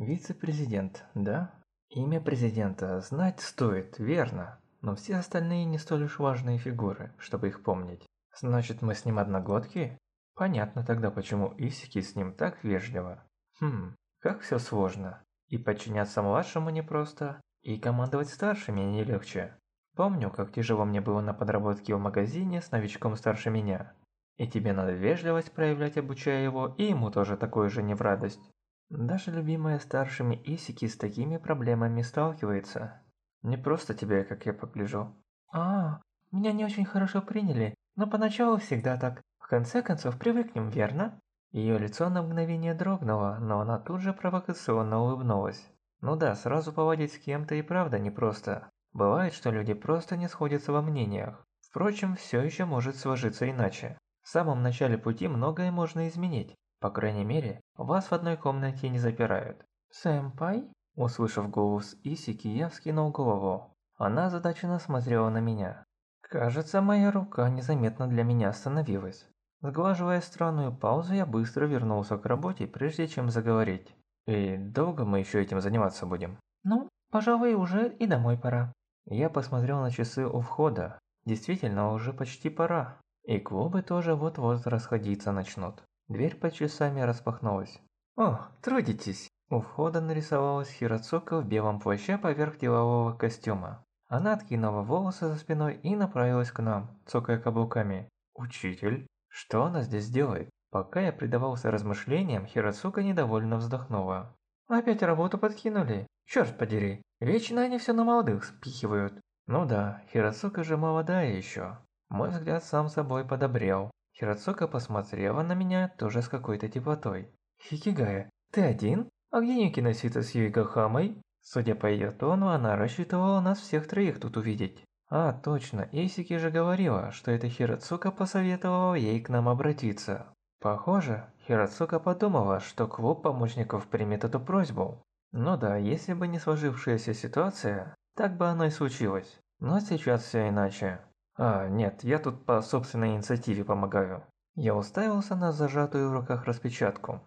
Вице-президент, да? Имя президента знать стоит, верно. Но все остальные не столь уж важные фигуры, чтобы их помнить. Значит, мы с ним одногодки? Понятно тогда, почему Исики с ним так вежливо. Хм, как все сложно. И подчиняться младшему непросто, и командовать старшими не легче. Помню, как тяжело мне было на подработке в магазине с новичком старше меня. И тебе надо вежливость проявлять, обучая его, и ему тоже такое же не в радость. Даже любимая старшими Исики с такими проблемами сталкивается. Не просто тебе, как я погляжу. А, меня не очень хорошо приняли, но поначалу всегда так. В конце концов привыкнем, верно? Ее лицо на мгновение дрогнуло, но она тут же провокационно улыбнулась. Ну да, сразу поводить с кем-то и правда непросто. Бывает, что люди просто не сходятся во мнениях. Впрочем, все еще может сложиться иначе. В самом начале пути многое можно изменить. По крайней мере, вас в одной комнате не запирают. «Сэмпай?» Услышав голос Исики, я вскинул голову. Она озадаченно смотрела на меня. Кажется, моя рука незаметно для меня остановилась. Сглаживая странную паузу, я быстро вернулся к работе, прежде чем заговорить. «И долго мы еще этим заниматься будем?» «Ну, пожалуй, уже и домой пора». Я посмотрел на часы у входа. Действительно, уже почти пора. И клубы тоже вот-вот расходиться начнут. Дверь под часами распахнулась. «О, трудитесь!» У входа нарисовалась Хироцука в белом плаще поверх делового костюма. Она откинула волосы за спиной и направилась к нам, цокая каблуками. «Учитель? Что она здесь делает?» Пока я предавался размышлениям, Хироцука недовольно вздохнула. «Опять работу подкинули? Черт подери, вечно они все на молодых спихивают». Ну да, Хироцука же молодая еще. Мой взгляд сам собой подобрел. Хироцука посмотрела на меня тоже с какой-то теплотой. «Хикигая, ты один? А где носится с Юйгахамой?» Судя по ее тону, она рассчитывала нас всех троих тут увидеть. А, точно, Эйсики же говорила, что эта Хироцука посоветовала ей к нам обратиться. Похоже, Хироцука подумала, что клуб помощников примет эту просьбу. Ну да, если бы не сложившаяся ситуация, так бы оно и случилось. Но сейчас все иначе. А, нет, я тут по собственной инициативе помогаю. Я уставился на зажатую в руках распечатку.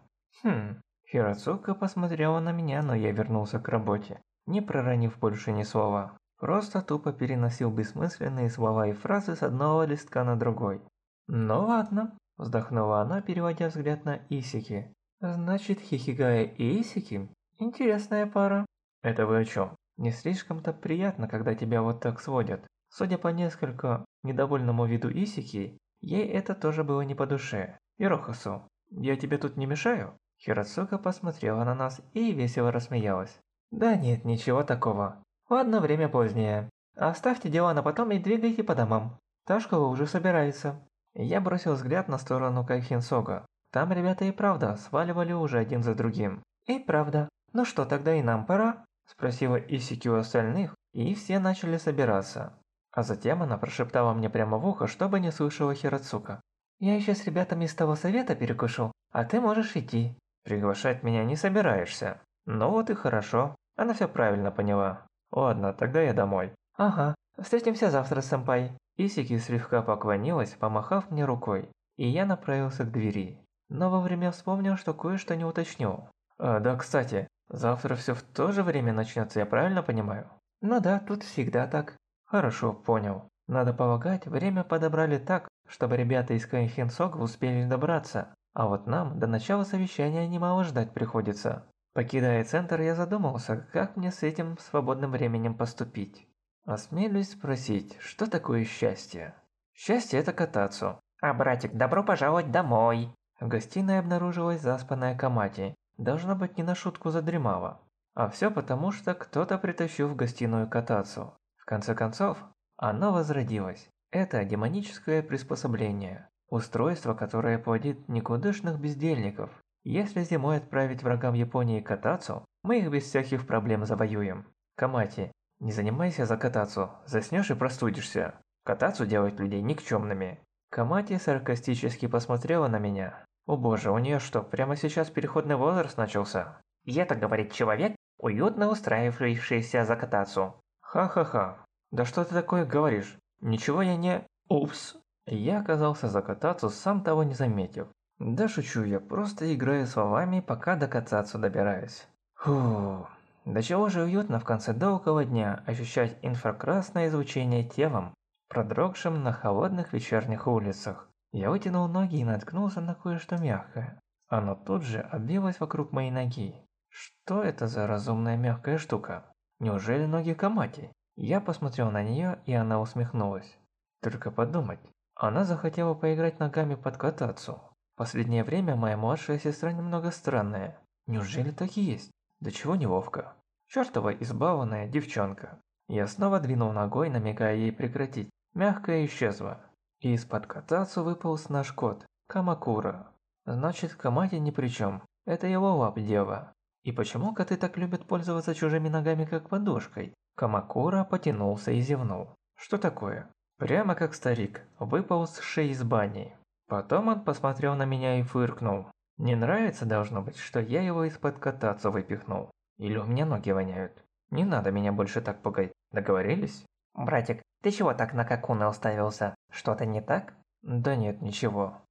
Хм, Хироцука посмотрела на меня, но я вернулся к работе, не проронив больше ни слова. Просто тупо переносил бессмысленные слова и фразы с одного листка на другой. Ну ладно, Вздохнула она, переводя взгляд на Исики. Значит, Хихигая и Исики? Интересная пара. Это вы о чем? Не слишком-то приятно, когда тебя вот так сводят. Судя по несколько недовольному виду Исики, ей это тоже было не по душе. Ирохасу, я тебе тут не мешаю? Хирацука посмотрела на нас и весело рассмеялась. Да нет, ничего такого. Ладно, время позднее. Оставьте дела на потом и двигайте по домам. Ташкова уже собирается. Я бросил взгляд на сторону Кайхинсога. Там ребята и правда сваливали уже один за другим. И правда. Ну что, тогда и нам пора? Спросила Исики у остальных, и все начали собираться. А затем она прошептала мне прямо в ухо, чтобы не слышала Хирацука. «Я еще с ребятами из того совета перекушу, а ты можешь идти». «Приглашать меня не собираешься». «Ну вот и хорошо. Она все правильно поняла. Ладно, тогда я домой». «Ага, встретимся завтра, сэмпай». Исики слегка поклонилась, помахав мне рукой, и я направился к двери. Но вовремя вспомнил, что кое-что не уточнил. А, да, кстати, завтра все в то же время начнется, я правильно понимаю? Ну да, тут всегда так. Хорошо, понял. Надо полагать, время подобрали так, чтобы ребята из Кайхенсога успели добраться. А вот нам до начала совещания немало ждать приходится. Покидая центр, я задумался, как мне с этим свободным временем поступить. Осмелюсь спросить, что такое счастье? Счастье – это кататься. А, братик, добро пожаловать домой. В гостиной обнаружилась заспанная Камати. Должно быть, не на шутку задремала. А все потому, что кто-то притащил в гостиную кататься. В конце концов, оно возродилось. Это демоническое приспособление. Устройство, которое плодит никудышных бездельников. Если зимой отправить врагам Японии кататься, мы их без всяких проблем завоюем. Камати, не занимайся за катацу, заснешь и простудишься. Катацу делает людей никчемными. Камати саркастически посмотрела на меня. О боже, у нее что, прямо сейчас переходный возраст начался? И это говорит человек, уютно устраивающийся за катацу. Ха-ха-ха. Да что ты такое говоришь? Ничего я не... Упс. Я оказался за катацу, сам того не заметив. Да шучу я, просто играю словами, пока до катацу добираюсь. Фу, до чего же уютно в конце долгого дня ощущать инфракрасное излучение телом, продрогшим на холодных вечерних улицах. Я вытянул ноги и наткнулся на кое-что мягкое. Оно тут же обвилось вокруг моей ноги. Что это за разумная мягкая штука? Неужели ноги Камати? Я посмотрел на нее, и она усмехнулась. Только подумать, она захотела поиграть ногами под катацу. Последнее время моя младшая сестра немного странная. Неужели так и есть? Да чего неловко. Чёртова избалованная девчонка. Я снова двинул ногой, намекая ей прекратить. Мягкая исчезла. И из-под катацу выполз наш кот, Камакура. Значит, Камати ни при чем. Это его лап дело. И почему коты так любят пользоваться чужими ногами как подушкой? Камакура потянулся и зевнул. Что такое? Прямо как старик, выпал с шеи из бани. Потом он посмотрел на меня и фыркнул. Не нравится, должно быть, что я его из-под кататься выпихнул. Или у меня ноги воняют. Не надо меня больше так пугать. Договорились? Братик, ты чего так на Какуна уставился? Что-то не так? Да нет, ничего.